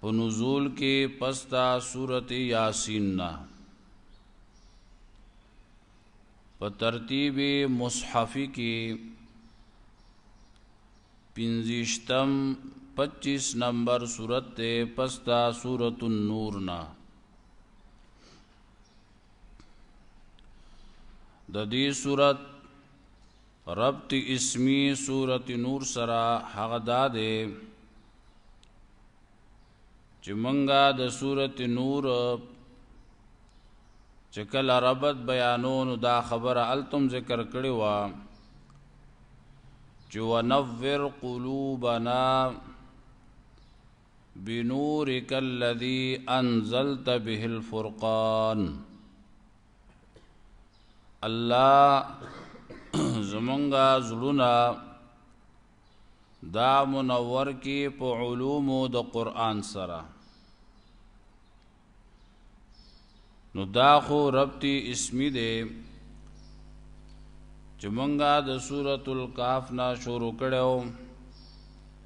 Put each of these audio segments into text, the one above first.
په نزول کې پستا سورت یاسین نه په ترتیب مصحفی کې پنځشتم 25 نمبر سورت ته پستا سورت النور نه د دې سورت ربط اسمی سورة نور سره هغه دا دی چې منګه د سورة نور چې کله ربط بیانونو دا خبره التم ذکر کړی و چې ونور قلوبنا بنورك الذي انزلت به الفرقان الله زمونږه زړونه دا منور کې په علوم د قران سره نو دا خو ربطي اسمی دی چې مونږه د سورۃ الکهف نه شروع کړو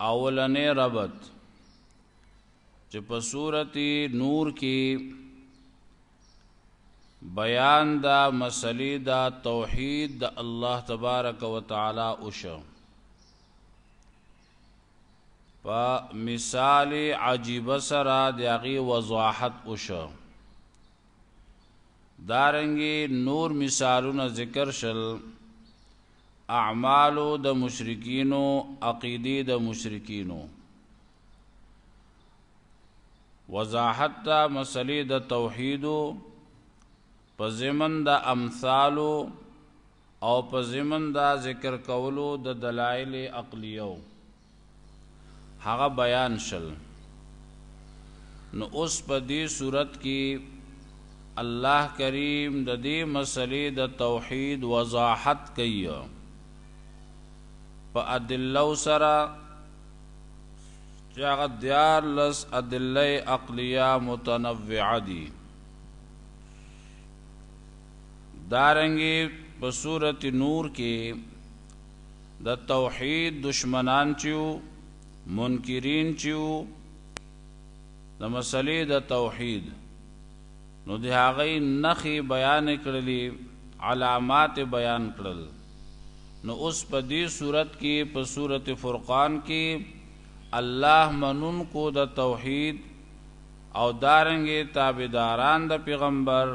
اولنې ربط چې په صورت نور کې بیان دا مسلې دا توحید د الله تبارک وتعالى اوشه په مثال عجیب سره دغه وضاحت اوشه دارنګي نور مثالونه ذکر شل اعمال د مشرکینو عقیده د مشرکینو وضاحت ته مسلې د توحید په زمن د امثال او په زمن د ذکر کولو د دلایل عقلیو هغه بیان شل نو اوس په دې صورت کې الله کریم د دې مسلې د توحید وضاحت کوي په ادله سره چې هغه دیارلس ادله عقلیه متنوعه دي دارنګې په صورت نور کې د توحید دشمنان چې وو، منکرین چې وو د مسلې د توحید نو د هغوی نښې بیان کړلې، علامات یې بیان کړل، نو اوس په دې سورت کې په سورت فرقان کې الله منونکو د توحید او دارنګه تابعداران د پیغمبر،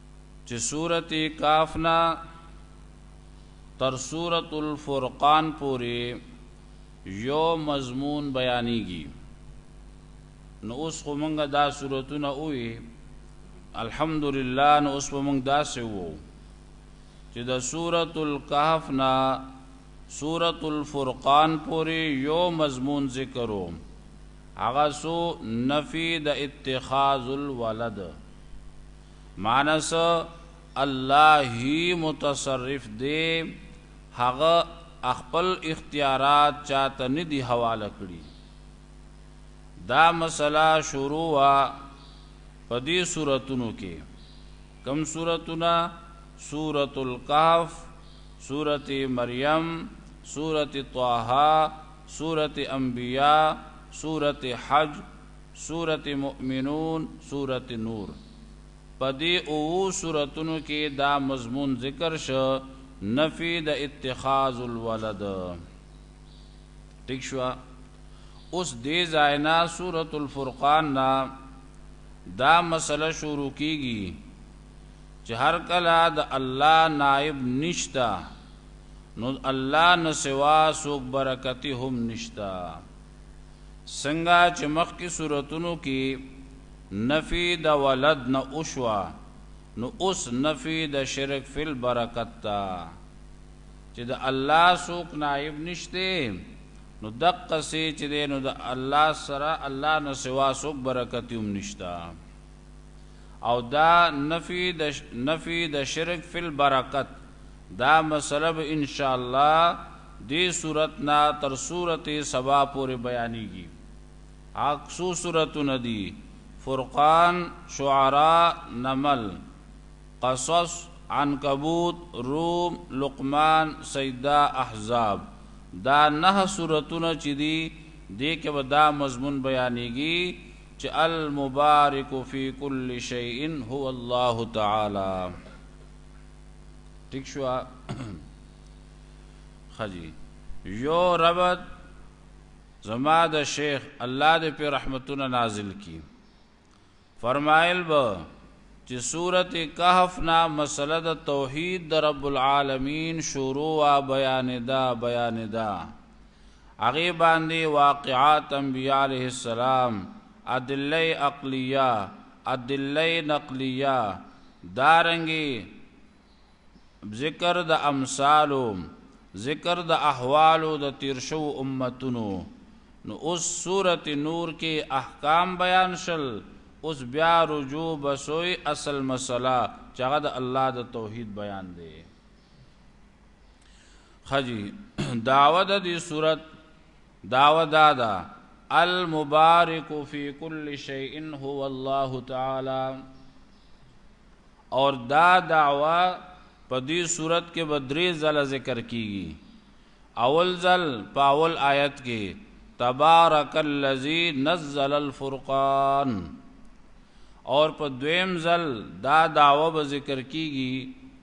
چې سورت کهف نه تر سورت الفرقان پورې یو مضمون بیانېږي نو اوس خو مونږ دا سورتونه وې الحمدلله نو اوس به مونږ داسې وو چې د سورت الکهف نه سورت الفرقان پورې یو مضمون ذکرو هغه سو نفی د اتخاذ الولد معنی څه؟ الله هی متصرف دی، هغه اخپل اختیارات چاته نه دي حواله کړي. دا مسله شروع وه په دې سورتونو کې. کوم سورتونه؟ سورة الکهف، سورة مریم، سورة طه، سورة انبیاء، سورة حج، سورت مؤمنون، سورت نور، په دې اوو سورتونو کې دا مضمون ذکر شو، نفی د اتخاذ الولد. ټیک شو؟ اوس دې ځای نه سورت الفرقان نه دا مسله شروع کیږي چې هر کله د الله نائب نشته نو الله نه سوا څوک برکتی هم نشته. څنګه چې مخکې سورتونو کې نفي د ولد نه وشوه نو اوس نفي د شرک فی البرکت ته چې د الله څوک نائب نشته نو دقه سي چې دی نو د الله سره الله نه سوا څوک برکت هم نشته او دا نفي د نفي د شرک فی البرکت دا مسئله به ان شاء الله دې سورت نه تر سورت سبا پورې بیانېږي. هغه څو سورتونه دي، فرقان، شعراء، نمل، قصص، عنکبوت، روم، لقمان، سجده، احزاب. دا نهه سورتونه چې دي، دې کې به دا مضمون بیانېږي چې، المبارک فی کل شیء هو الله تعالی. ټیک شو خجی یو ربط زما د شیخ الله دې په رحمتونه نازل کی فرمایل به چې سورته کهف نا مسله د توحید د رب العالمین شروع وا بیان دا بیان دا هغه باندې واقعات انبیاء علیه السلام ادله عقلیه ادله نقلیه، دارنګه ذکر د امثالو، ذکر د احوالو د تیر شوو امتونو. نو اوس سورت نور کې احکام بیان شل، اوس بیا رجوع بسوی اصل مسله چې هغه د الله د توحید بیان دی. ښه جي دعوه د دې سورت دعوه دا ده، المبارک فی کل شیء هو الله تعالی اور دا دعوه په دې صورت کې به درې ځله ذکر کېږي، اول ځل په اول آیت کې، تبارک الذی نزل الفرقان، اور په دویم ځل دا دعوه به ذکر کېږي،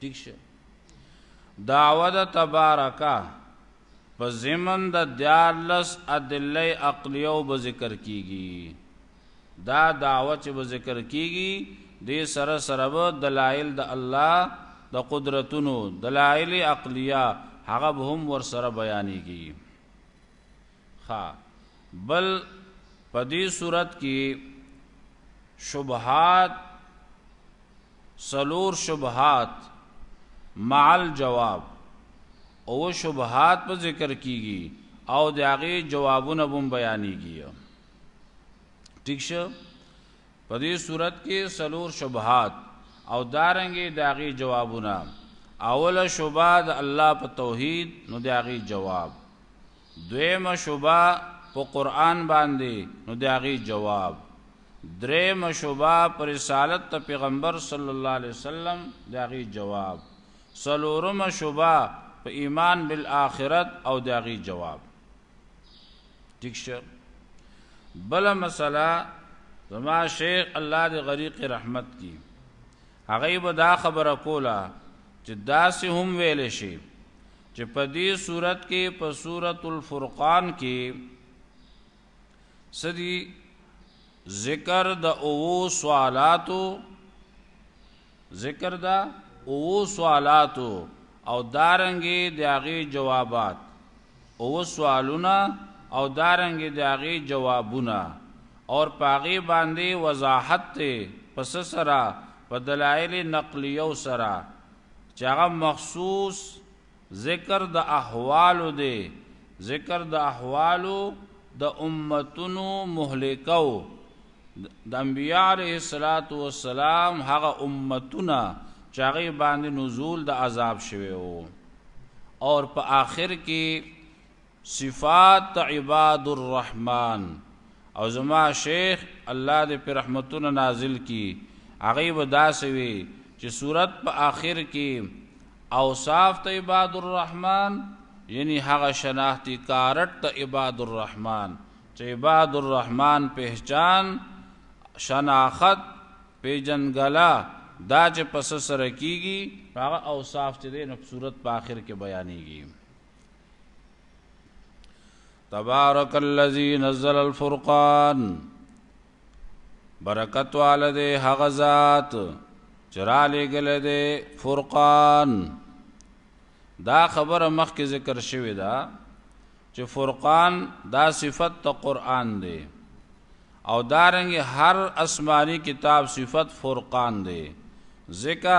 ٹھیک شه دعوه د تبارکا په زمن د دیارلس ادله عقلیو به ذکر کیږي دا دعوه چې به ذکر کیږي د سره سره به دلایل د الله د قدرتونو دلایل عقلیه هغه به هم ور سره بیانېږي ښه بل په دې صورت کې شبهات سلور شبهات مع الجواب او شبهات په ذکر کیږي او د هغه جوابونه هم بیانېږي ٹھیک شه په دې صورت کې څلور شبهات او دارنګې د هغې جوابونه اوله شبه د الله په توحید نو د هغې جواب دویمه شبه په قرآن باندې نو د هغې جواب دریمه شبه پر رسالت ته پیغمبر صلی الله علیه وسلم د هغې جواب څلورمه شبه په ایمان بالآخرت او د هغې جواب ٹھیک شه بل مسله زما شیخ الله دې غریق رحمت کی هغه به دا خبره کوله چې داسې هم ویل شي چې په دې صورت کې په سورۃ الفرقان کې سدي ذکر د او سوالاتو ذکر ده اوو سوالاتو او دارنګې د هغې جوابات اوو سوالونه او دارنګې د هغې جوابونه اور په هغې باندې وضاحت دی په څه سره په دلایل نقلیو سره چې هغه مخصوص ذکر د احوالو دی ذکر د احوالو د امتونو مهلکو د انبیاء علیه الصلاۃ والسلام هغه امتونه چې هغه باندې نزول د عذاب شوی او او په آخر کې صفات عباد الرحمن او زما شیخ الله دی په رحمتونه نازل کی هغه به داسې وی چې صورت په اخر کې اوصاف ته عباد الرحمن یعنی هغه شناختی کارت ته عباد الرحمن چې عباد الرحمن پہچان شناخت پیجنګلا دا چې پس سره کیږي هغه اوصاف چې دی نو صورت په اخر کې بیانېږي تبارک الذی نزل الفرقان برکت والده هغه ذات چراله ګلده فرقان دا خبره مخکې ذکر شوې ده چې فرقان دا صفت ته قران دی او دارنګ هر آسماني کتاب صفت فرقان دی ځکه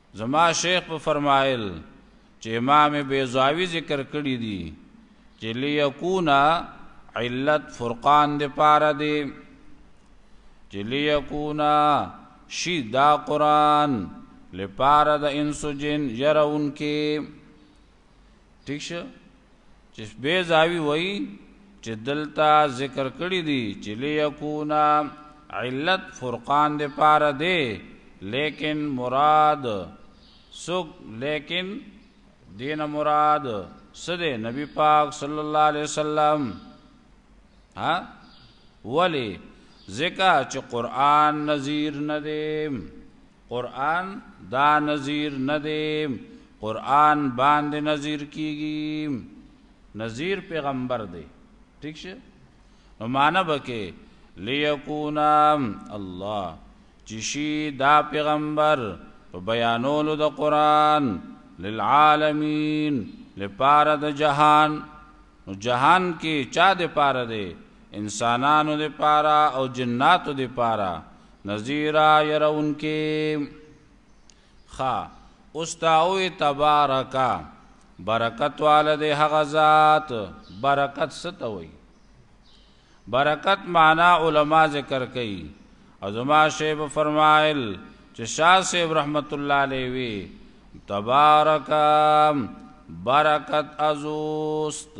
زما شیخ په فرمایل چې امام بیضاوی ذکر کړی دی چې لیکون علت فرقان د پاره دی چې لیکون شی دا قران لپاره د انسو جن يرون کې ٹھیک شو چې بیزاوی وای چې دلته ذکر کړی دی چې لیکونا علت فرقان د پاره دی لیکن مراد سوک لیکن دین مراد سد نبی پاک صلی الله علیه وسلم ها ولی ځکه چې قران نذیر نه دی قرآن دا نذیر نه دی قرآن باندې نذیر کیږي نذیر پیغمبر دی ٹھیک شه نو معنا بکې ليكونا الله چې شي دا پیغمبر په بیانولو د قران للعالمین لپاره د جهان نو جهان کې چا د پاره دی انسانانو د پاره او جناتو د پاره نذیرا يرونکي خا اوس تاوي تبارکا برکت والا دی هغه ذات برکت ستوي برکت معنا علما ذکر کوي ازما شیب فرمایل چې شاه صاحب رحمت الله علیه وی تبارک برکت ازوست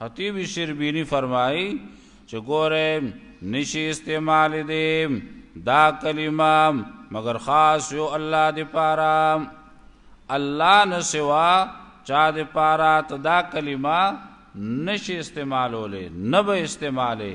خطیب شربینی فرمائی چې ګوره نشي استعمال دې دا کلمه مگر خاص یو الله دې پارا الله نه سوا چا دې پارا ته دا کلمه نشي استعمالولې نه به استعمالې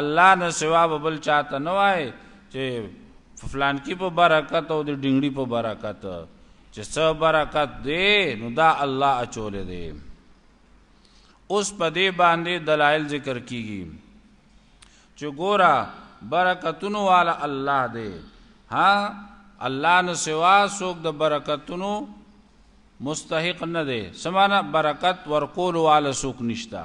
الله نه سوا به بل چاته نه وای چې فلانکی په برکت او د ډنګړي په برکت چې څه برکت دی نو دا الله اچولې دی اوس په دې باندې دلایل ذکر کیږي چې ګوره برکتونو والا الله دی ها الله نه سوا څوک د برکتونو مستحق نه دی سمانه برکت ورکول والا څوک نشتا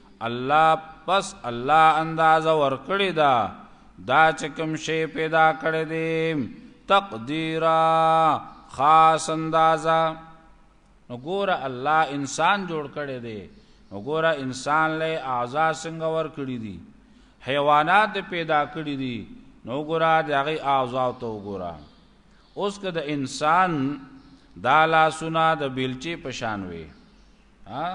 الله پس الله اندازه ورکړی دا دا چې کوم شی پیدا کړی دی تقدیرا خاص اندازه نو ګوره الله انسان جوړ کړی دی نو ګوره انسان له اعضا څنګه ور کړی دي حیوانات پیدا کړی دي نو ګوره د هغه اعضا ته وګوره اوس که د انسان دا لاسونه د بیلچې پشان وي ها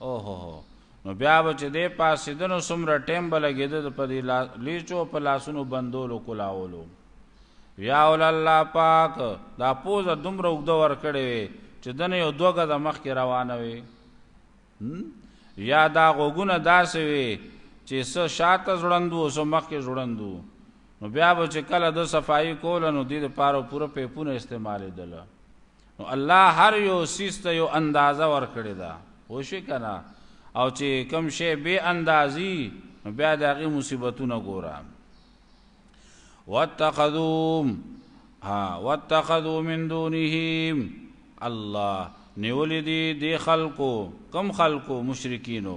او هو هو نو بیا به چې دې پاسې د نو سمره ټیم به لګېده د په دې لیچو په لاسونو بندولو کولاولو یا ول الله پاک دا پوزه دومره وګده ور کړې وي چې د نه یو دوګه د مخ کې روانه وي یا دا غوګونه داسې وي چې س شاته زړندو او س مخ کې زړندو نو بیا به چې کله د صفائی کول نو دې لپاره پوره پیپونه استعمالېدل نو الله هر یو سیس ته یو اندازه ورکړی ده وشي کنه او چې کم شی به اندازي نو بیا دغه مصیبتونه ګوره واتخذوا ها واتخذوا من دونهم الله نیولې دي د خلکو کم خلکو مشرکینو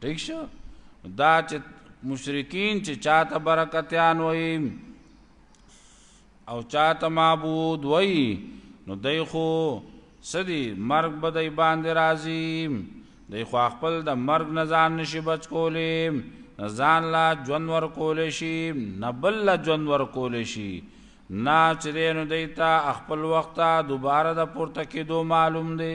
ٹھیک شو دا چې مشرکین چې چاته برکتیان وای او چاته معبود وای نو دای خو سدي مرګ به دای باندې راځي دای خو خپل د مرګ نه ځان نشي بچ کولې ځان لا ژوند ور کولې شي نه بل لا ژوند ور کولې شي نا چې نو دیتا خپل وخت دوباره د پورته کېدو معلوم دی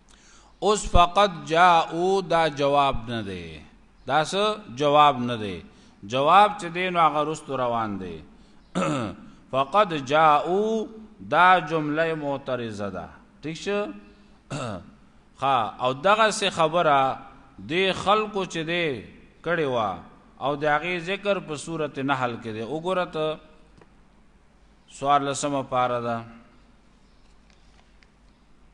اوس فقط جاءو دا جواب نه دی دا څه جواب نه دی جواب چې دین هغه رست روان دی فقط جاءو دا جمله معترضه ده ٹھیک شه ها او دغه څه خبره دی خلکو چې دی کړي وا او د هغه ذکر په صورت نحل کې دی وګوره ته سوار لسمه پاره ده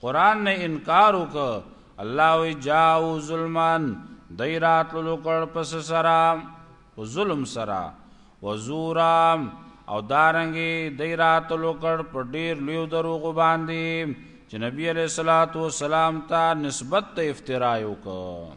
قران نه انکار وکړ الله وی جاو ظلمان دی راتلو کړ پس سرا و ظلم سرا و زورا او دارنګي دی راتلو کړ په ډیر لیو دروغ باندې چې نبی علیہ الصلوۃ والسلام ته نسبت ته افترا وکړ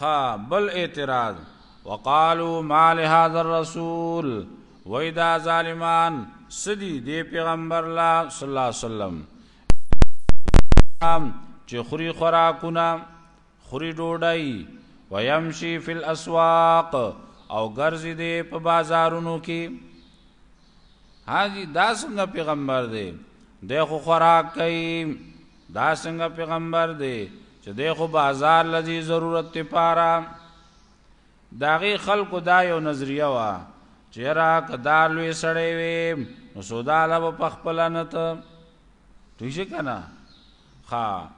خا بل اعتراض وقالو ما لهذا الرسول وېدا ظالمان سدي دی پیغمبر لا صلی الله علیه وسلم چې خوري خوراکونه خوري ډوډۍ ويمشي فی الاسواق او ګرځي دی په بازارونو کې هاجی دا څنګه پیغمبر دی د خو خوراک کوي دا څنګه پیغمبر دی چې د خو بازار لذي ضرورت ته پاره داغي خلکو دا یو نظریه وا چې را کدا لوی سړی وي نو سودا له په خپل نه ته ټیږ کنه ها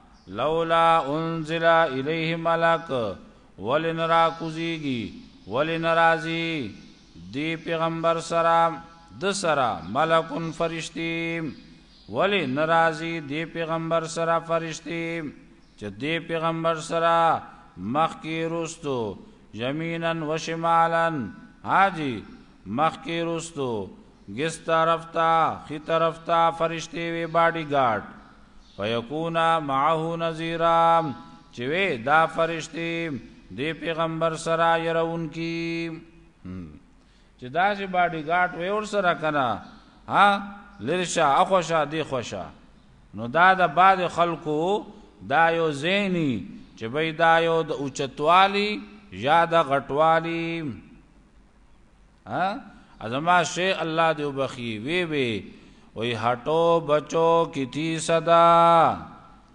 لولا انزل الیه ملک ولنرا کوزیږي ولنرازی دي پیغمبر سره د سره ملکون فرشتي ولی ناراضي دي پیغمبر سره فرشتي چې دي پیغمبر سره مخ کی رستو یمینا و شمالا حاجی مخ کی رستو گس طرف تا خی طرف تا فرشتي وی باډي ګارد فیکونا معه نذیرا چې وی دا فرشتي دی پیغمبر سره يرون کی چې دا چې باډي ګارد وې ور سره کنه ها لرشا اخوشا دی خوشا نو دا د بعد خلکو دا یو زینی چې به دا یو د اوچتوالی یا د غټوالی ها ازما شی الله دی وبخي وی وی وی هټو بچو کیتی صدا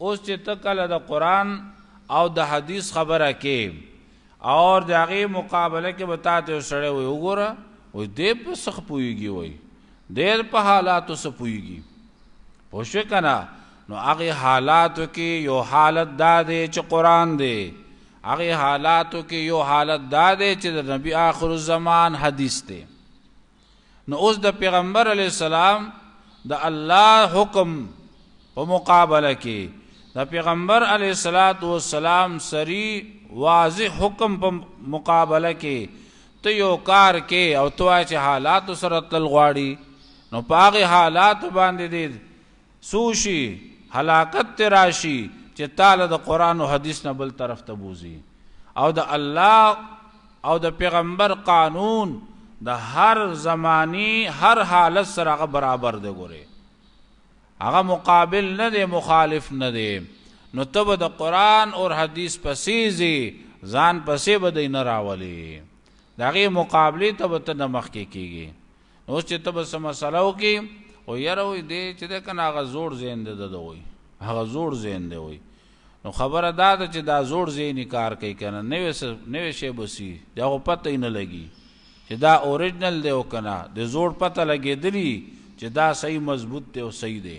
اوس چې ته کله د قرآن او د حدیث خبره کې او د هغې مقابله کې به تا ته سړی وي وګوره وایي دی په څه ښه پوهېږي وایي دی په حالاتو څه پوهېږي پوه شوې که نه نو هغې حالاتو کې یو حالت دا دی چې قرآن دی هغې حالاتو کې یو حالت دا دی چې د نبي آخر الزمان حدیث دی نو اوس د پیغمبر علی السلام د الله حکم په مقابله کې د پیغمبر علی صلوات و سلام سری واضح حکم په مقابله کې ته یو کار کې او تو چې حالات سره تل غواړي نو پاغه حالات باندې دې څو شي هلاکت ته راشي چې تاله د قران او حدیث نه بل طرف ته بوزي او د الله او د پیغمبر قانون د هر زمانی هر حالت سره هغه برابر دی ګوره هغه مقابل نه دی مخالف نه دی نو ته به د قرآن او حدیث پسې ځې ځان پسې به دی نه راولې د هغې مقابلې ته به ته نه مخکې کېږې نو اوس چې ته به څه مسله وکړي او یاره وي دی چې ده که نه هغه زوړ ذهن دی ده وي هغه زوړ ذهن دی وي نو خبره دا ده چې دا زوړ ذهني کار کوي که نه نوی څه نوی شی به سي د هغو پته یې نه لګي چې دا اوریجنل دی او که نه د زوړ پته لګېدلي چې دا صحیح مضبوط دی او صحیح دی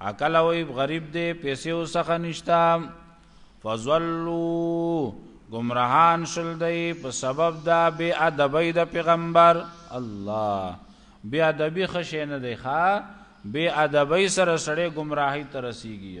عقل او غریب دې پیسې وسخه نشتا فزلو گمراهان شل دی په سبب دا بی ادبی د پیغمبر الله بی ادبی خشه نه دی ښا بی ادبی سره سړی گمراهی ترسیږي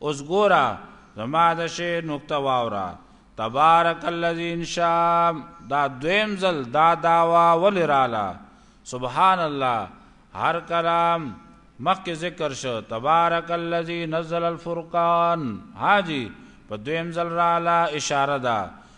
اوس ګوره زما د شعر نکته واوره، تبارک الذي انشاء دا دویم ځل دا دعوا ولې راله؟ سبحان الله هر کلام مخکې ذکر شو تبارک الذي نزل الفرقان ها جی په دویم ځل راله اشاره ده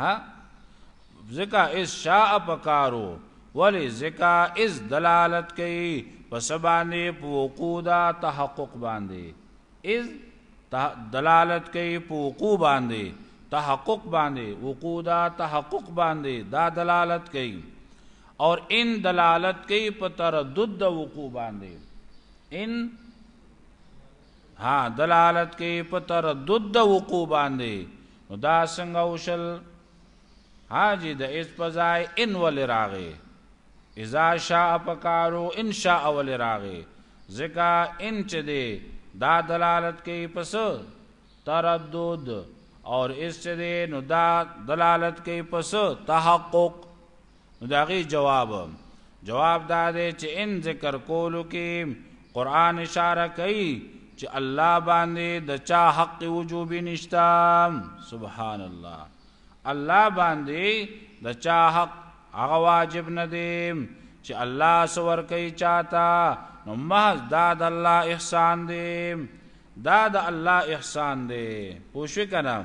ها ځکه اس شاء پکارو ولی ځکه اس دلالت کوي په سبانه په وقوع دا تحقق باندې اس دلالت کوي په وقوع باندې تحقق باندې وقوع دا تحقق باندې دا دلالت کوي اور ان دلالت کوي په تردد د وقوع باندې ان ها دلالت کوي په تردد د وقوع باندې نو دا څنګه وشل حاجی د اذ په ځای ان ولې راغې اذا شاء پکارو ان شاء ولې راغې ځکه ان چې دی دا دلالت کوي پس تردد اور اس چې دی نو دا دلالت کوي پس تحقق نو دا غي جواب جواب دا دی چې ان ذکر کولو کې قران اشاره کوي چې الله باندې د چا حق وجوب نشتا سبحان الله الله باندې د چا حق هغه واجب نه دی چې الله سور کوي چاته نو محض دا د الله احسان دی دا د الله احسان دی پوښښ کړم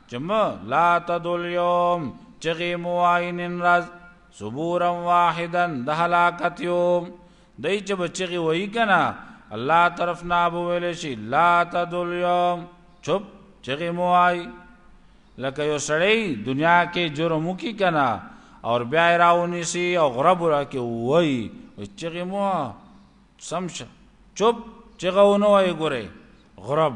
چې مه لا تدعو اليوم چغې مو وایي نن ورځ صبورا واحدا د هلاکت یو دی چې به چغې وایي که نه الله طرف نه به ویلی شي لا تدعو اليوم چپ چغې مو وایي لکه یو سړی دنیا کې جرم وکړي که نه او بیا یې راونیسي او غرب راکې ووایي چغې مو سم شه چپ چغه ونه وایي ګورئ غرب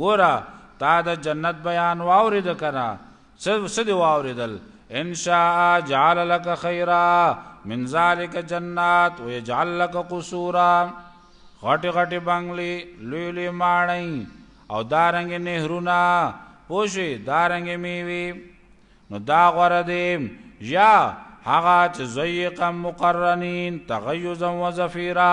ګوره تا د جنت بیان واورید کنه څه دی واوریدل ان شاء جعل لك خيرا من ذلك جنات ويجعل لك قصورا غټي غټي بنگلي لوی لوی ماړی او دارنګ نهرونه پوشي دارنګ میوي نو دا غره دی یا هغه چې زیقا مقرنین تغیزا وزفیرا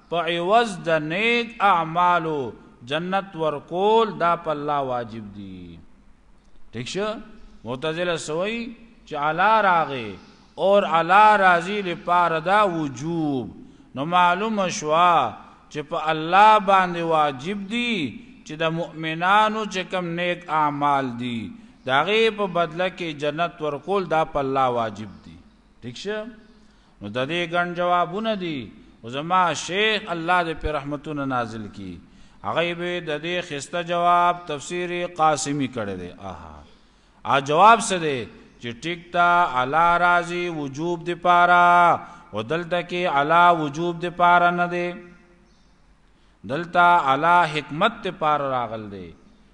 په عوض د نېک اعمالو جنت ورکول دا په الله واجب دي ټیک شو معتزله سوي چې علا راغې اور علا راضي لپاره دا وجوب نو معلوم شوا چې په الله باندې واجب دي چې د مؤمنانو چې کم نیک اعمال دي داغه په بدله کې جنت ورکول دا په الله واجب دي ٹھیک شه نو د دې ګڼ جوابونه دي او زما شیخ الله دې په رحمتونو نازل کی هغه به د دې خسته جواب تفسیر قاسمی کړی دی اها ا جواب څه دی چې ټیک تا علا راضی وجوب دی پارا او دلته کې علا وجوب دی پارا نه دی دلته علا حکمت دی پارا راغل دی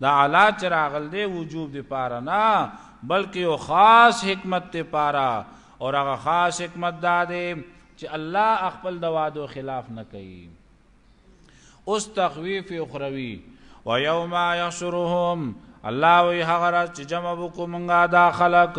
دا علا چې راغل دی وجوب دی پاره نه بلکې یو خاص حکمت دی پاره او هغه خاص حکمت دا دی چې الله خپل د وعدو خلاف نه کوي اوس تخویف اخروی و یوم یحشرهم الله وی هغه راز چې جمع وکومنګا دا خلق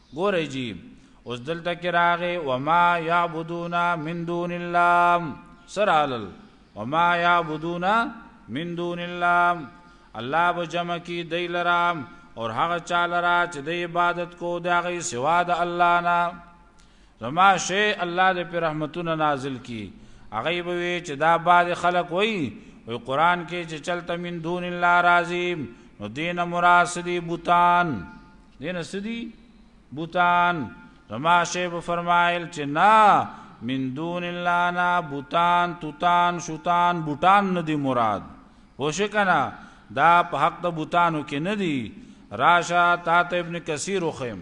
ګورئ جی اوس دلته کې راغې وما يعبدون من دون الله سرالل وما يعبدون من دون الله الله به جمع کی دی لرا اور هغه چا لرا چې د عبادت کو دا غي سوا د الله نه زما شي الله دې په رحمتونه نازل کړي هغه به وي چې دا بعد خلق وي وي قران کې چې چلته من دون الله راضي نو دین مراسدي بوتان دین سدي بوتان زما شي به فرمایل چې نه من دون الله نا بوتان توتان شوتان بوتان ندي مراد وشه کنا دا په حق د بوتانو کې ندي راشه تا ته ابن کثیر خیم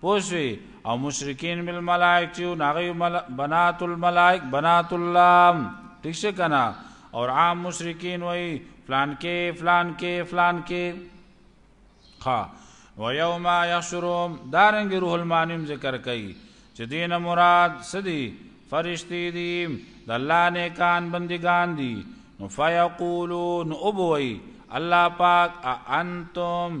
پوه شوي او مشرکین بالملائک چې نو هغوی بنات الملائک بنات الله ټیک شه که نه او عام مشرکین وایي فلان کې فلان کې فلان کې ښه و یوم یحشرهم دارنګ روح المانیم ذکر کوي چې دینه مراد سدي فرشتي دي د الله نیکان بندگان دي نو فیقولون ابوي الله پاک انتم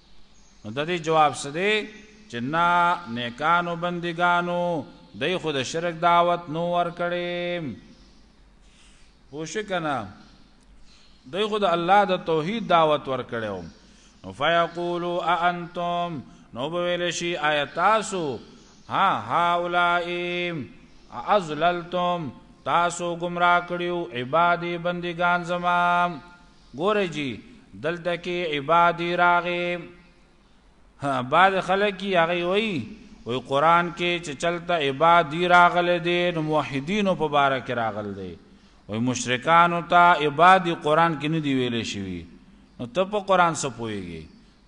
نو د دې جواب څه دی چې نه نیکانو بندګانو دای خو د شرک دعوت نو ور کړې پوښ کنا دای خو د الله د توحید دعوت ور کړو نو فیقولوا انتم نو ویل شي آیتاسو ها هاولائم ازللتم تاسو گمراه کړیو عبادی بندگان زمام ګوره جی دلته کې عبادی راغې ها بعد خلک یې هغه وایي وی قران کې چې چلته عبادی راغل دي نو موحدینو په بار کې راغل دي وی مشرکانو ته عبادی قران کې نه دی ویلې شوی نو ته په قران څه پويږي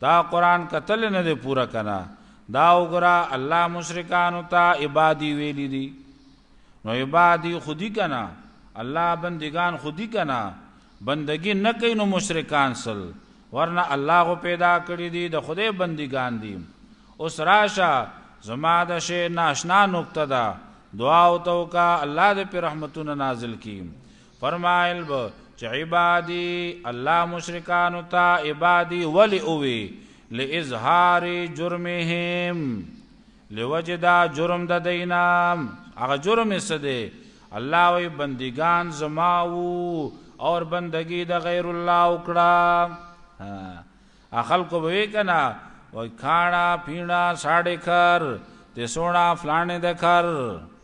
دا قران قتل نه دی پورا کنا دا وګرا الله مشرکانو ته عبادی ویلې دي نو عبادی خودی کنا الله بندگان خودی کنا بندگی نه کین نو مشرکان سل ورنه الله غو پیدا کړی دی د خدای بندگان دی اوس راشه زما د شی ناشنا نقطه ده دعا او توکا الله دې پر رحمتونه نازل کی فرمایل به چې عبادی الله مشرکان او تا عبادی ولی اوی لاظهار جرمهم لوجې دا جرم د دی نه هغه جرم یې څه دی؟ الله وایي، بندګان زما وو اور بندګي د غیر الله وکړه. ها خلکو به وی کنه وای کاڼه پیڼه ساډې کر ته سونا فلانې د کر.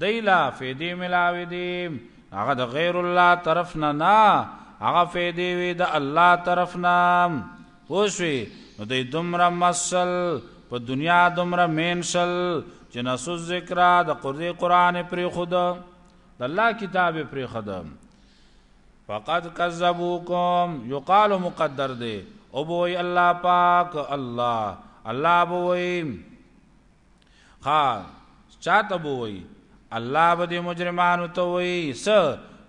دی له فیدې ملاوې دي نو هغه د غیر الله طرف نه نه هغه فیدې وي د الله طرف نه پوسوي نو دی دومره مسل په دنیا دومره مینسل چې نسو ذکر د قرآن قرآن پرې خود د الله کتاب پرې خود فقد کذبوکم یقال مقدر دی او بوئی الله پاک الله الله بوئی ها چاته بو وی الله به دې مجرمانو ته وی س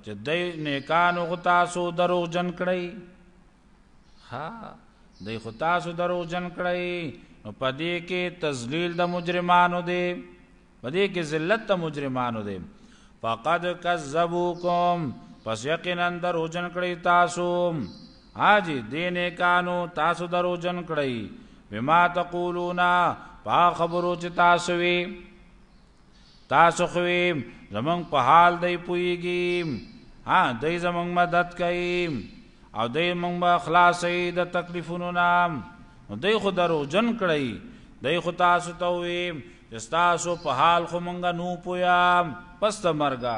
چې د نیکانو خو تاسو دروغ جن کړی ها د خو تاسو دروغ جن کړی نو پدې کې تذلیل د مجرمانو دی پدې کې ذلت د مجرمانو دی فقد کذبوکم پس یقینا دروغ جن کړی تاسو حاجی دې نیکانو تاسو دروجن کړئ بما تقولون پا خبرو چې تاسو وی تاسو خوی زمنګ په حال دی پویږي ها دی زمنګ مدد کوي او دی مونږ به خلاصې د تکلیفونو نام دی خو درو جن کړی دی خو تاسو ته وی چې تاسو په حال خو مونږ نو پویا پس مرګه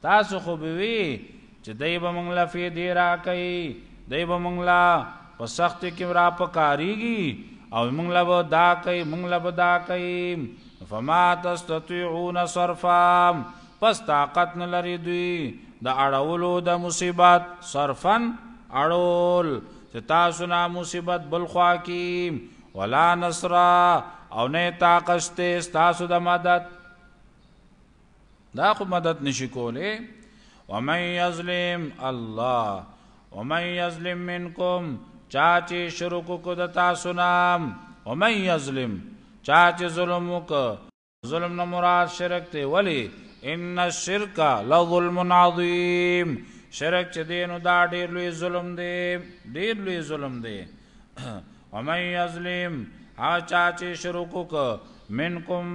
تاسو خو به وي چې دی به مونږ له فیدې راکوي، دی به مونږ له په سختې کې را په کارېږي او مونږ له به دا کوي، مونږ له به دا کوي. فما تستطیعون صرفا پس طاقت نه لري دوی د اړولو د مصیبت، صرفا اړول چې تاسو نه مصیبت بل خوا کی ولا نصرا او نه طاقت شته ستاسو د مدد. دا خو مدد نشي کوله ومن یظلم الله ومن یظلم منکم چا چې شرک کو د تاسو نام ومن یظلم چا چې ظلم وک ظلم نه مراد شرک ته ولی ان الشرک لظلم عظیم شرک چې دینو دا ډیر لوی ظلم دی ډیر لوی ظلم دی ومن یظلم ها چا چې شرک وک منکم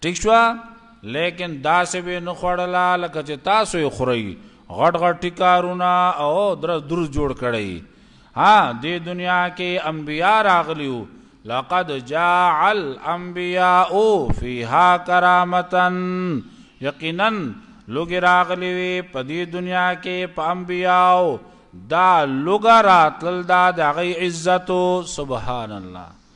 ټیک شو لیکن داسې به نه خوړلا لکه چې تاسو یې خورئ غټ غټ ټیکارونه او در درز جوړ کړئ ها دې دنیا کې انبیا راغلیو لقد جاء الانبیاء فیها کرامتا یقینا لوګي راغلی وي په دې دنیا کې په انبیاو دا لوګا راتل دا د غي عزت سبحان الله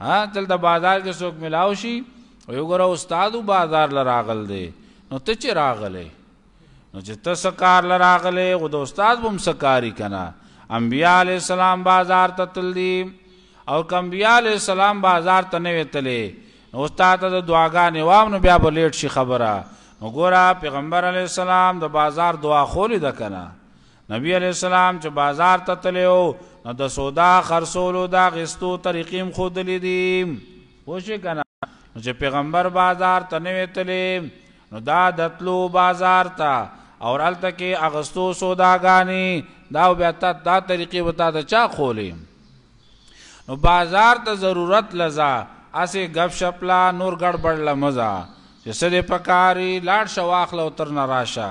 ها دلته بازار کې څوک ملاو شي وي ګوره استاد بازار لراغل دی نو ته چې راغلې نو چې ته سکار لراغلې غو د استاد بم سکاری کنا انبیاء علی السلام بازار ته تل دي او کمبیاء علی السلام بازار ته نه وتلې نو استاد ته د دعاګانې وام نو بیا به لیټ شي خبره نو ګوره پیغمبر علی السلام د بازار دعا خولې ده کنه نبی علیه السلام چې بازار ته تللی و نو د سودا خرڅولو د اخیستو طریقې هم ښودلې دي پوه شوې که نه نو چې پیغمبر بازار ته نه وی تللی نو دا د تلو بازار ته او هلته کې اغستو سوداګانې دا بیا تا دا طریقې به تا ته چا ښولې نو بازار ته ضرورت لزا اسې ګپ شپ لا نور ګډبډ له مزه چې څه دې پکاري لاړ شه واخله او ترنه راشه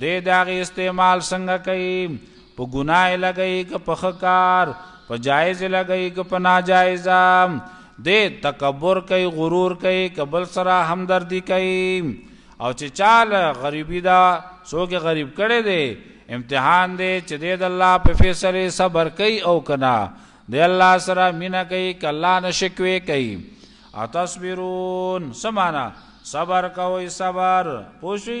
دی د هغې استعمال څنګه کوي؟ په ګناه یې لګوي که په ښه کار؟ په جایز یې لګوي که په ناجایزه؟ دی تکبر کوي، غرور کوي، که بل سره همدردي کوي؟ او چې چا له غریبي ده، څوک یې غریب کړی دی، امتحان دی چې دی د الله په فیصلې صبر کوي او که نه؟ دی الله سره مینه کوي که الله نه شکوې کوي؟ اتصبرون څه معنی؟ صبر کوئ صبر، پوه شوئ؟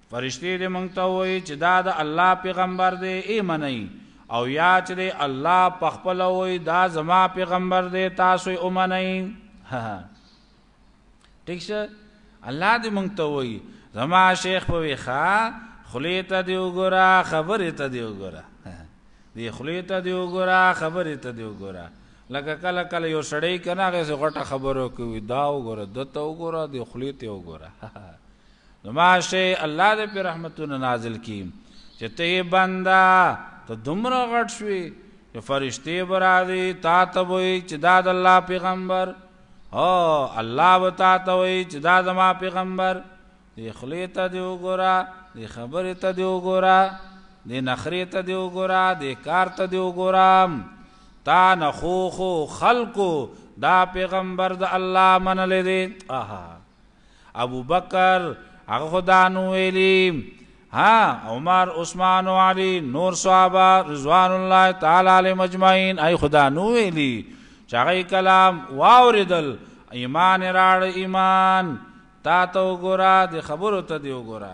فرشتې دې مونږ ته ووایي چې دا د الله پیغمبر دی ای منئ او یا چې دی الله په خپل وایي دا زما پیغمبر دی تاسو یې ومنئ ټیک شه الله دې مونږ ته وایي زما شیخ په ویخه خلی ته دی وګوره خبرې ته دی وګوره دی خلی ته دی وګوره خبرې ته دی وګوره لکه کله کله یو سړی کنه هغه څه غټه خبرو کوي دا وګوره دته وګوره دی خلی ته وګوره نو ماشه الله دې په رحمتونو نازل کی چې ته بندا ته دومره غټ شوي چې فرشتي برادي تا ته وي چې دا د الله پیغمبر او الله به تا ته وي چې دا د ما پیغمبر دې خلی ته دی وګوره دې خبرې ته دی وګوره دې نخرې ته دی وګوره دې کار ته دی وګوره تا نخوخو خلقو دا پیغمبر د الله منلې دي اها ابوبکر، هغه خو دا نو ویلي، ها، عمر، عثمان او علي، نور صحابه رضوان الله تعالی علیهم اجمعین، هغوی خو دا نو ویلي چې هغوی کلام واورېدل، ایمان یې راوړ، ایمان، تا ته وګوره، دې خبرو ته دې وګوره.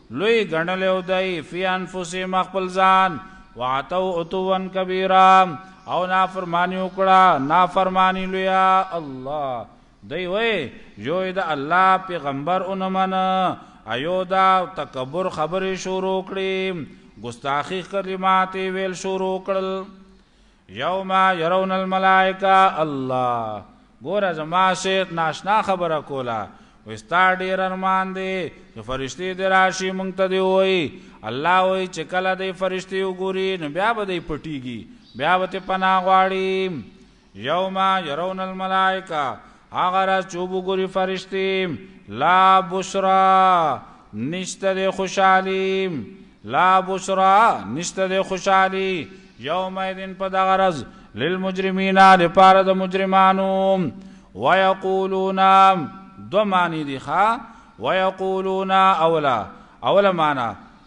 لوی ګڼلی او دوی فی انفسهم خپل ځان وعتوا عتوا کبیرا او نافرمانی وکړه نافرمانی لویا الله دی وای جوی د الله پیغمبر اونمن ایو دا تکبر خبرې شروع کړې ګستاخی کلمات ویل شروع کړل یوم یرون الملائکه الله ګوره زما شیخ ناشنا خبره کوله وې ستا ډیر ارمان دی چې فرشتي دې راشي مونږ ته دی وایي الله وایي چې کله دې فرشتي وګوري نو بیا به دې پټیږي بیا به ته پناه غواړي یوم یرون الملائکه هغه راز چې وګوري فرشتي لا بشرا نشته د خوشحالي لا بشرا نشته د خوشحالي یوم ایدن په دغه راز للمجرمین لپاره د مجرمانو ويقولون دو معنی دي ښا ويقولون اولا اولا معنا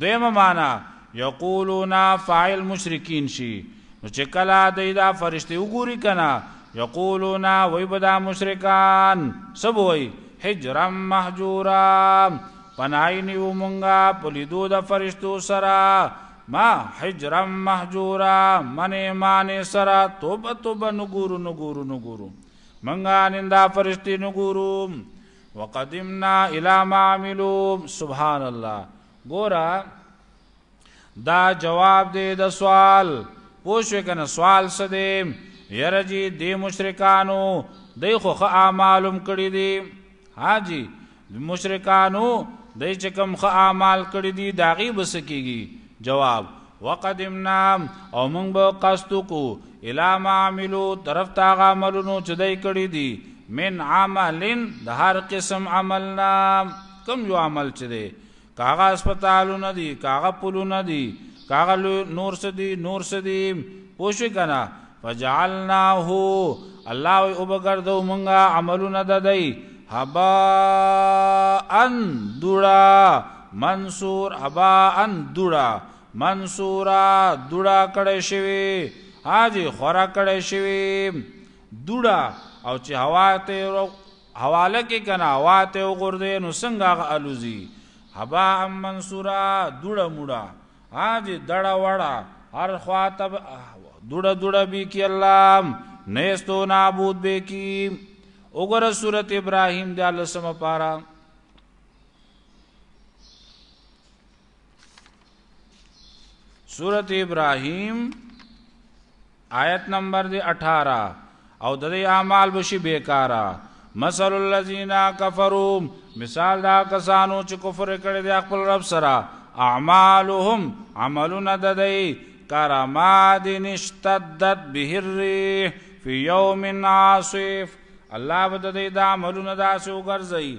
دویمه معنا یقولون فاعل مشرکین شي نو چې کله دوی دا فرشتي وګوري کنه یقولون وای بدا مشرکان سب وای حجرا محجورا پنای نیو مونږه په لیدو د فرشتو سره ما حجرا محجورا منه معنی سره توبه توبه نګورو نګورو نګورو مونږه نندا فرشتي نګورو وقدمنا الى ما عملوا سبحان الله ګورا دا جواب دی د سوال پوښښ کنه سوال څه دی یرجی دی مشرکانو دی خو خه اعمالم کړی دی حاجی مشرکانو دی چې کوم خه اعمال کړی دی داغي بس کیږي جواب وقدمنا او موږ به قصد کو الی ما عملو طرف ته هغه عملونو چې دای کړی دي من عمل د هر قسم عملنا کم یو عمل چې دی کاغه هسپتالونه دي کاغه پلونه دي کاغه نور څه دي نور څه دي پوښی کنه فجعلناه الله وي او بغردو مونږه عملونه ددای هبا ان دوړه منصور، هباءً دوړه، منصورا، دوړه کړی شوې، هاجې خوره کړی شوې، دوړه، او چې هوا ته یې حواله کې کنه هوا ته یې وغورځې نو څنګه هغه الوزي، هباءً منصورا، دوړه موړه، هاجې دړه وړه، هر خوا ته دوړه دوړه بې کي الله، نیست و نابود بې کي، وګوره سورت ابراهیم دیارلسمه پاره. سورت ابراهیم آیت نمبر دی 18 او د دې اعمال بشي بیکارا مثل الذين كفروا مثال دا کسانو چې کفر کړي د خپل رب سره اعمالهم عملنا ددی کرماد اشتدت به الريح في يوم عاصف الله بده د عملونه داسې وګرځي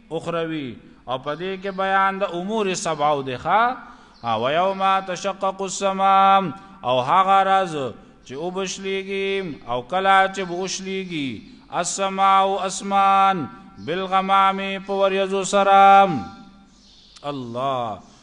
اخروی او په دې کې بیان د امور سبعو دی ښا او یوم تشقق السماء او هغه راز چې او بشلیږي او کلا چې بوشلیږي السماء او اسمان بالغمام په وریزو سره الله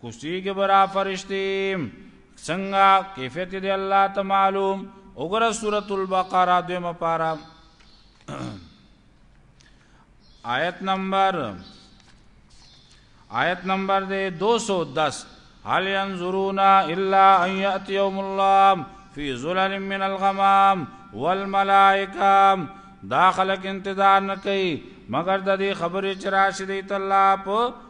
کوسی کې برا فرشتي څنګه کیفیت دی الله ته معلوم وګوره سورۃ البقره دیمه پارا آیت نمبر آیت نمبر دے 210 هل ينظرون الا ان ياتي يوم الله في ظلل من الغمام والملائکه دا خلق انتظار نه کوي مگر د دې خبرې چې راشي دی تعالی په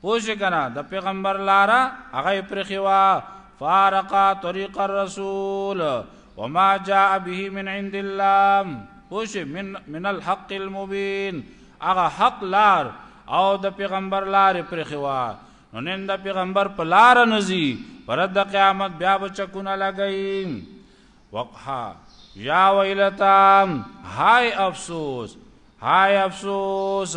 پوش کنا د پیغمبر لارا هغه پرخي وا فارقا طريق الرسول وما جاء به من عند الله پوش من من الحق المبين هغه حق لار او د پیغمبر لار پرخي وا نو نن د پیغمبر په لار نزي پر د قیامت بیا بچکونه لګي وقها یا ویلتا هاي افسوس هاي افسوس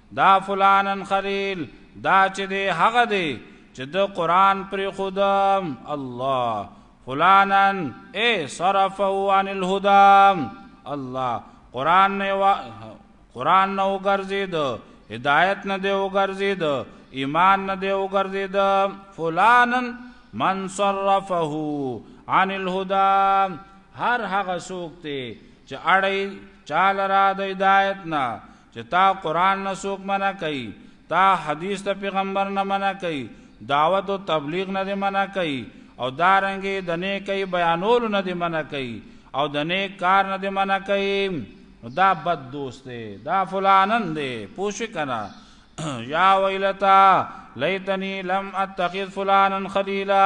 دا فلانن خلیل دا چې دی هغه دی چې د قران پر خدام الله فلانن اے صرفه عن الهدى الله قران نه وا قران نه وګرځید هدایت نه دی وګرځید ایمان نه دی وګرځید فلانن من صرفه عن الهدى هر هغه څوک ته چې اړی چال را د هدایت نه چې تا قرآن نه څوک منع کوي تا حدیث د پیغمبر نه منع کوي دعوت او تبلیغ نه دی منع کوي او دا رنګي د نیکي بیانولو نه دی منع کوي او د نیک کار نه دی منع کوي دا بد دوست دی دا فلانن دی پوښ کنا یا ویلتا لیتنی لم اتخذ فلانا خلیلا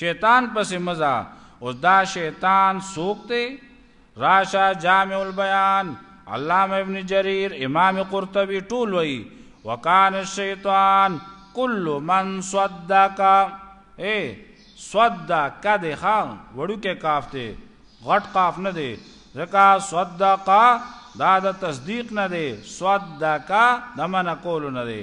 شیطان پسې مه ځه. اوس دا شیطان څوک دی؟ راشه جامع البیان، علامه ابن جریر، امام قرطبي ټول وایي وکان الشیطان کل من صدک اې صدک دی ښه وړوکی کاف دی غټ قاف نه دی ځکه صدق دا د تصدیق نه دی صدق د منع کولو نه دی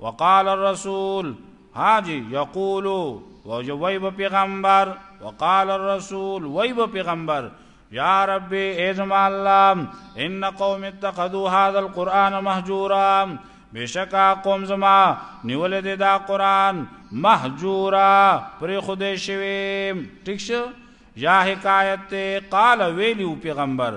وقال الرسول حاجی یقول وجویب پیغمبر وقال الرسول ویب پیغمبر یا رب ایزم الله ان قوم اتخذوا هذا القران مهجورا بشکا قوم زما نیول دي دا قران مهجورا پر خدای شوی ټیک شو یا حکایت قال ویلو پیغمبر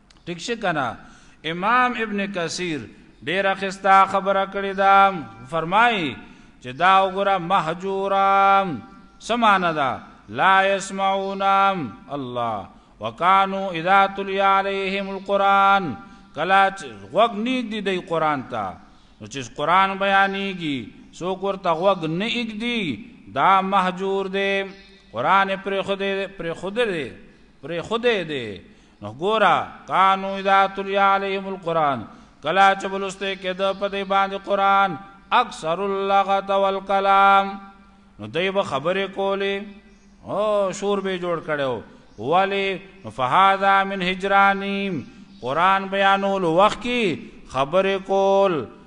ټیک شي کنه امام ابن کثیر ډیر اخستا خبره کړی دا فرمایي چې دا وګوره مهجورام سمانه دا لا يسمعون الله وکانو اذا تلي عليهم القران کلا غوګ نیګ دی دی قران ته نو چې قران بیانېږي سو کور ته غوګ نه ایګ دی دا مهجور دی قران پر خود پر خود دی پر خود دی نو ګورا کانو اذا تلیا علیهم القرآن کلا چې بلسته کېده په دې باندې قرآن اکثر اللغت والکلام نو دوی به خبرې کولې او شور به جوړ کړو ولی فهذا من هجرانیم قرآن بیانول وخت کې خبرې کول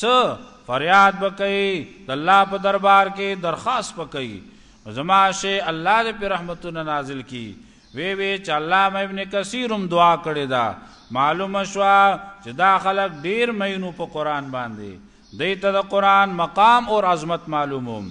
څه فرياد به کوي د الله په دربار کې درخواست به کوي نو زما شي الله دې په رحمتونه نازل کی وی وی چې علامه ابن کثیر هم دعا کړې ده معلومه شوه چې دا خلک ډیر مینو په قران باندې دې ته د قران مقام او عظمت معلوموم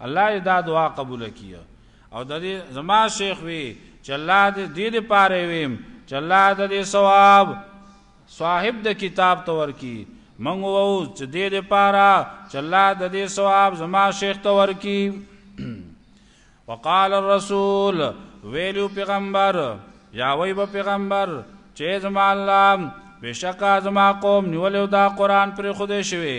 الله دې دا دعا قبول کړي او د دې زما شیخ وی چې الله دې دې دې پاره ویم چې الله دې ثواب صاحب د کتاب تور کی منګ وو چې دې دې پاره چې الله دې ثواب زما شیخ تور کی وقال الرسول ویلو پیغمبر یا وی به پیغمبر چې زما الله بشکا زما قوم نیولو دا قران پر خوده شوی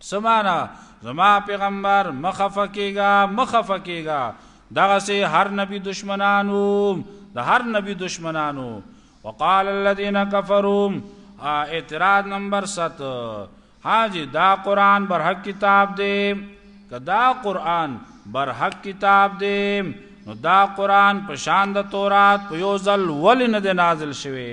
څه معنا زما پیغمبر مخفه کېږه مخفه کېږه دغه سي هر نبی دشمنانو د هر نبی دشمنانو وقال الذين كفروا اعتراض نمبر 7 حاجی دا قران برحق کتاب دی کدا قران برحق کتاب دی نو دا قران په شان د تورات په یو ځل ول نه نازل شوی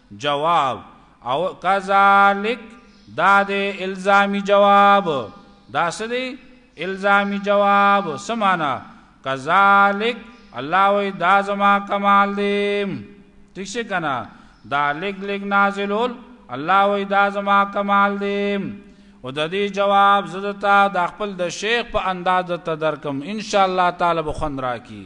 جواب، او کذالک دا دی الزامی جواب، دا څه دی؟ الزامی جواب، څه معنی؟ کذالک، الله وایي دا زما کمال دی، ټیک شو کنه، دا لږ لږ نازلول الله وایي دا زما کمال دی، او د دې جواب زه درته د خپل د شیخ په انداز درته درکړم، انشاءالله تعالی به خوند راکړي.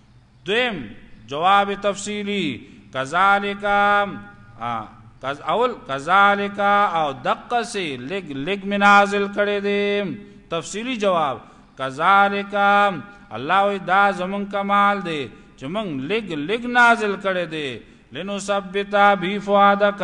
دویم جواب تفصیلی کذالک کز اول کذالک او دقه سی لګ لګ منازل کړي دي تفصیلی جواب کذالک الله وی دا زمون کمال دی چې مونږ لګ لګ نازل کړي دي لنو ثبتا بی فؤادک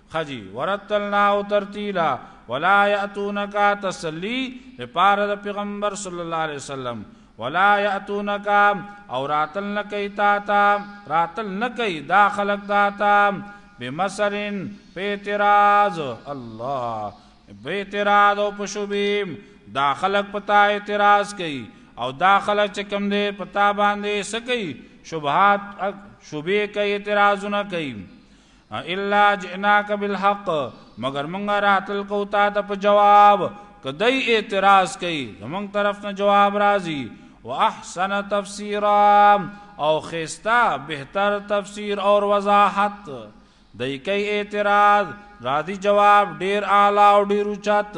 خجی ورتلناه ترتیلا ولا یاتونک تسلی لپاره د پیغمبر صلی الله علیه وسلم ولا یاتونک او راتل نکای تا تا راتل نکای دا خلق تا تا بمسرن په اعتراض الله به اعتراض او پشوبیم دا خلق پتا اعتراض کوي او دا خلق چې کم دی پتا باندې سکی شبهات شوبې کوي اعتراضونه کوي الا جئناک بالحق مگر مونږه راتل کو تا ته په جواب کدی اعتراض کوي زمونږ طرف نه جواب راځي واحسن تفسیرا او خستا بهتر تفسیر او وضاحت دای کوي اعتراض راځي جواب ډیر اعلی او ډیر اوچت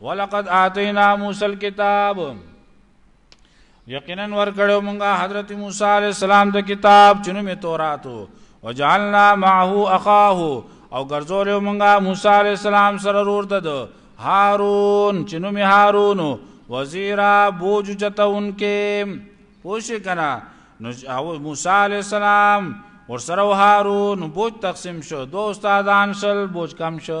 ولقد آتینا موسی الكتاب یقینا ورکړو مونږه حضرت موسی علی السلام د کتاب چونو می تورات وجعلنا معه اخاه او ګرځولیو مونږه موسی علی السلام سره ورور دد هارون چونو می هارون وزیرا بوج چتون کې پوش کنا نو موسی علی السلام ور سره هارون بوج تقسیم شو دو استادان شل بوج کم شو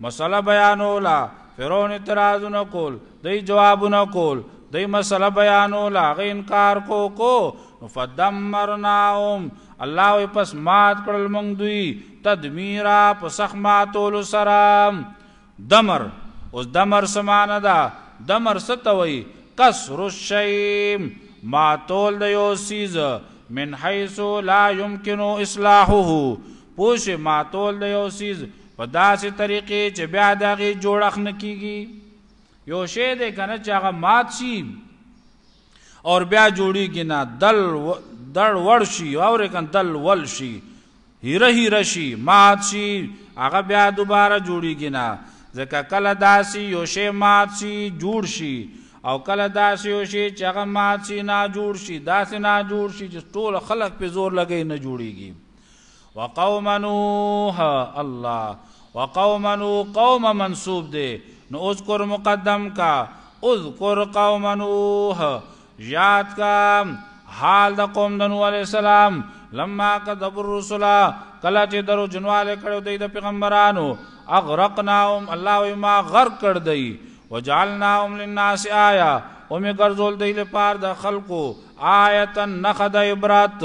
مسله بیانوله فرعون اعتراضونه کول دی جوابونه کول دی مسله بیانوله غی انکار کو کو نو فدمرناهم الله وی پس مات کړل مونږ دوی تدمیرا په سخ ماتول سره دمر اوس دمر سمانه ده دمر ستوي کسر الشیم ماتول د یو سیز من حيث لا يمكن اصلاحه پوش ماتول د یو سیز په داسې طریقې چې بیا د هغې جوړښت نه کېږي یو شی دی که نه چې هغه مات شي او بیا جوړېږي نه دل دړ وړ شي اورې که دل ول شي هیره هیره شي مات شي هغه بیا دوباره جوړېږي نه ځکه کله داسې یو شی مات شي جوړ شي او کله داسې یو شی چې هغه مات شي نا جوړ شي داسې نا جوړ شي چې ټول خلک پې زور لګوي نه جوړېږي وقوم نوح الله وقوم نو قوم منصوب دی نو اذکر مقدم کا اذکر قوم نوح یاد کا حال د قوم د نوح علی السلام لما کذب الرسل کله چې درو جنواله کړو دی د پیغمبرانو اغرقناهم الله ما غرق کړ دی وجعلناهم للناس آیا او می ګرځول دی لپاره د خلقو آیتن نخد عبرت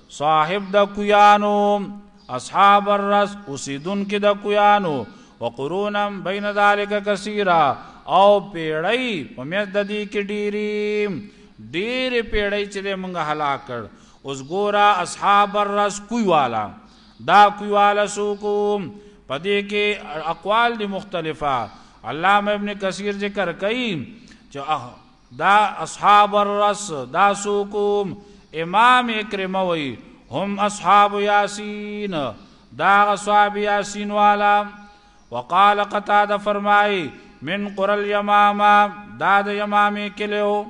صاحب د کویانو اصحاب الرس اوسیدون کې د کویانو وقرونا بین ذالک کثیرا او پیړی په مې د دې کې ډېری ډېری پیړی چې موږ هلاک کړ اوس ګورا اصحاب الرس کوی والا دا کوی والا سوکو پدې کې اقوال دي مختلفه علامه ابن کثیر ذکر کوي چې دا اصحاب الرس دا څوک وو؟ امام عکرمه وایي، هم اصحاب یاسین دا هغه صاحب یاسین والا وقال قتاده فرمایي، من قرى الیمامه دا د یمامې کلی و.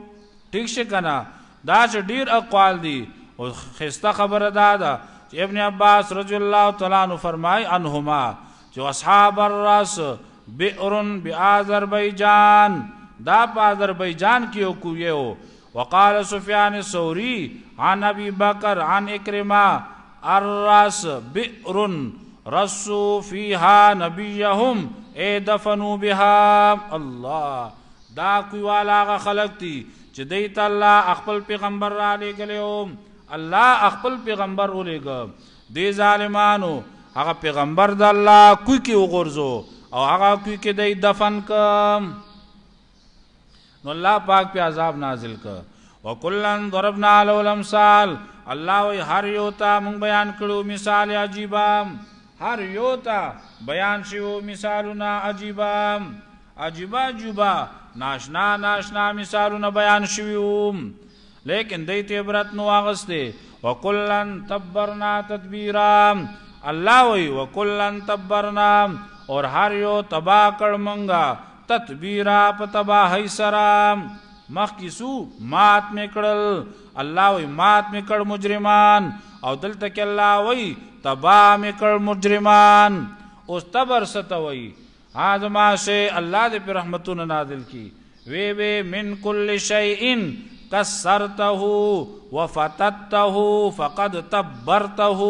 ټیک شي که نه؟ دا چې ډېر اقوال دي خو ښایسته خبره دا ده چې ابن عباس رضی الله تعالی عنه فرمایي، عنهما، چې اصحاب الراس بئر بآذربایجان دا په آذربایجان کې یو کوی وو وقال سفیان الثوری عن ابي بکر عن اکرمه الراس بئر رسو فيها نبيهم اي دفنوا بها الله دا کوي والا خلق دي چې دوی ته الله خپل پیغمبر را لېږلی او الله خپل پیغمبر ولېږه دی ظالمانو هغه پیغمبر د الله کوی کې وغورځو او هغه کوی کې دی دفن ک نو الله پاک په عذاب نازل ک وکلن ضربنا له الامثال الله وی هر یو ته مونږ بیان کړو مثال عجیبا هر یو ته بیان شیو مثالونه عجیبا عجیبا عجیبا ناشنا ناشنا مثالونه بیان شویو لیکن دوی ته عبرت نو واغسته وکلن تبرنا تدبیرا الله وی وکلن تبرنا اور هر یو تبا کړ مونږه تدبیرا په تباہی سره مخ کی سو مات میکړل الله وی مات میکړ مجرمان او دلته کې الله وی تبا میکړ مجرمان اوس تبر ستوي ها زما شي الله دې پر رحمتونه نازل کی وی وی من کل شیء کسرته وفتته فقد تبرته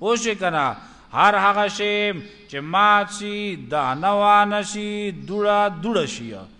اوش کنا هر هغه شی چې مات شي دانه وانه شي دوړه دوړه شي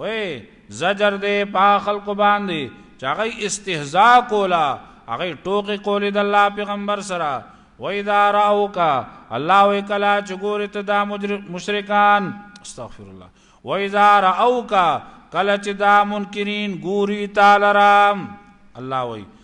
وې زجر دې په خلکو باندې چې هغه استهزاء کولا هغه ټوکې کولې د الله پیغمبر سره وې دا راوک الله وې کلا چې ګورې ته دا مشرکان استغفر الله وې دا راوک کلا چې دا منکرین ګوري تعالی رام الله وې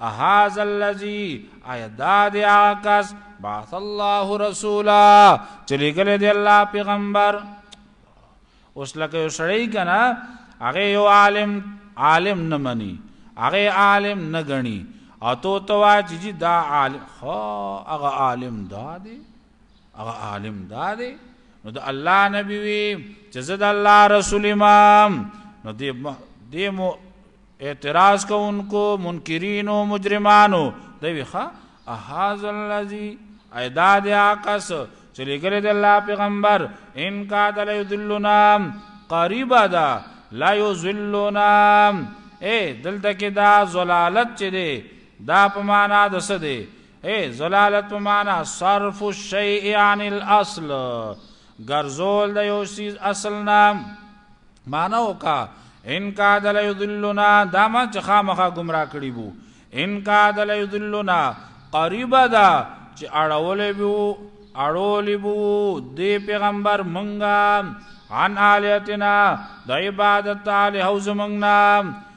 اهذا الذي ایا دا دی هغه کس بعث الله رسولا چې لګل دی الله پیغمبر اوس لکه یو سړی کنه هغه یو عالم عالم نه مني هغه عالم نه غني او تو توا چې دا عالم خو هغه عالم دا دی هغه عالم دا دی نو د الله نبی وی چې زه د الله رسول امام نو دې دې مو اعتراض کوونکو منکرین او مجرمانو دوی ښا احاذ الذی ایدا د عکس چې لګره د الله پیغمبر ان کا دل یذلنا قریبا دا لا یذلنا اے دلته کې دا زلالت چې دی دا په معنا د څه دی اے زلالت په معنا صرف الشیء عن الاصل ګرځول د یو سیز اصل نام معنا وکا ان کا دل یذلنا دا ما چې خامخا گمراه کړی وو ان کا دل یذلنا قریبا دا چې اړولې وو اړولې وو دی پیغمبر مونږه عن آلیتنا د عبادت علی حوز مونږ نام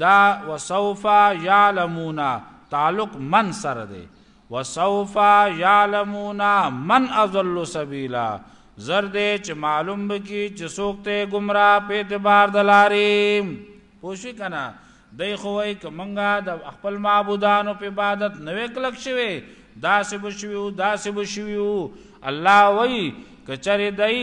دا وسوف یعلمون تعلق من سره دی وسوف یعلمون من اضل سبیلا زر دې چې معلوم بکی چې څوک ته گمراه په اعتبار دلاري پوښی کنا دای خو وای کمنګا د خپل معبودانو په عبادت نوې کلک شوی دا سه بشویو دا سه بشویو الله وای کچره دای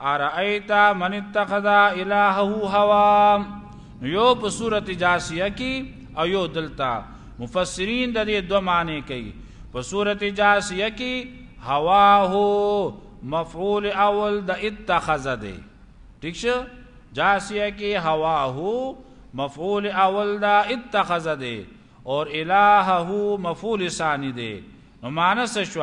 ارایت من اتخذ الهه هوا نو یو په صورت جاسیه کی او یو دلتا مفسرین د دې دوه معنی کوي په صورت جاسیه کی هوا هو مفعول اول د اتخذ دی ٹھیک شه جاسیه کی هوا هو مفعول اول دا اتخذ دی اور الہ هو مفعول ثانی دی نو معنی څه شو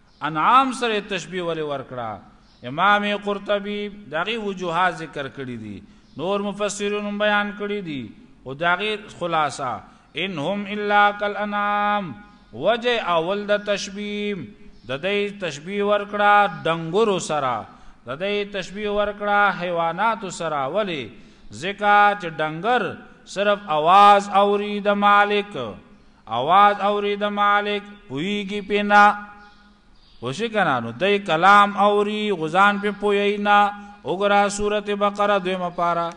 انعام سره تشبیه ولې ورکړه امام قرطبي دغه وجوهات ذکر کړی دي نور مفسرون بیان کړی دي او دغه خلاصہ انهم الا کالانعام وجه اول د تشبیه د دې تشبیه ورکړه دنګورو سره د دې تشبیه ورکړه حیوانات سره ولی ځکه چې دنګر صرف आवाज اوري د مالک اواز اوری د مالک پویږي پینا وشي کنه نو دای کلام اوری غزان په پوینا وګرا سورته بقره دویمه پارا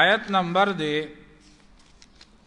آیت نمبر دی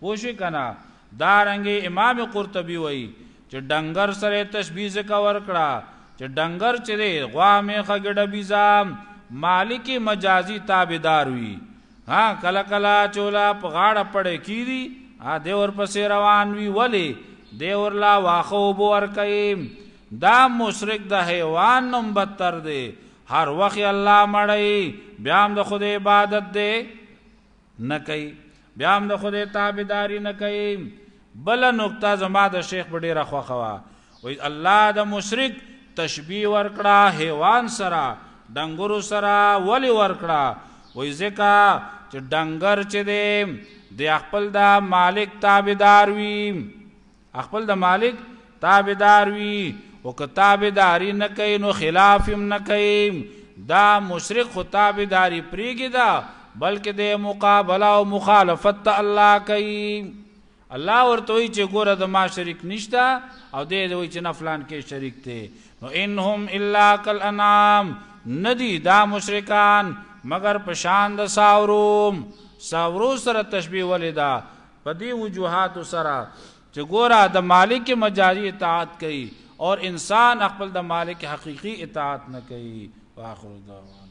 پوه شوې که نه؟ دارنګې امام قرطبي وایي چې ډنګر سره تشبیه ځکه ورکړه چې ډنګر چې دی غوا میخه ګډه بیزا مالک مجازي تابعدار وي ها کله کله چولا په غاړه پړې کیدی ا دې ورپسې روان وي ولی دې ورلا واخه وبو ورکې دا مشرک د حیوان نوم بدتر دی هر وخت الله مړی بیا هم د خدای عبادت دی نه کوي بیا هم د خدای تابعداري نه کوي بل نقطه زما د شیخ په ډیره خوخه وا وای الله د مشرک تشبیه ورکړه حیوان سره ډنګور سره ولی ورکړه وای ځکه چې ډنګر چې دی د خپل د مالک تابعدار وي خپل د مالک تابعدار وي او که تابعداري نه کوي نو خلاف هم نه کوي دا مشرک خو تابعداري پریږي دا بلکې د مقابله او مخالفت ته الله کوي الله ورته وی چې ګوره د ما شریک نشته او دې دوی چې نه فلان کې شریک دی نو انهم الا کل انام ندی دا مشرکان مگر پشان د ساوروم ساورو سره تشبیه ولیدا په دې وجوهاتو سره چې ګوره د مالک مجازي اطاعت کوي او انسان خپل د مالک حقيقي اطاعت نه کوي واخر دعوانا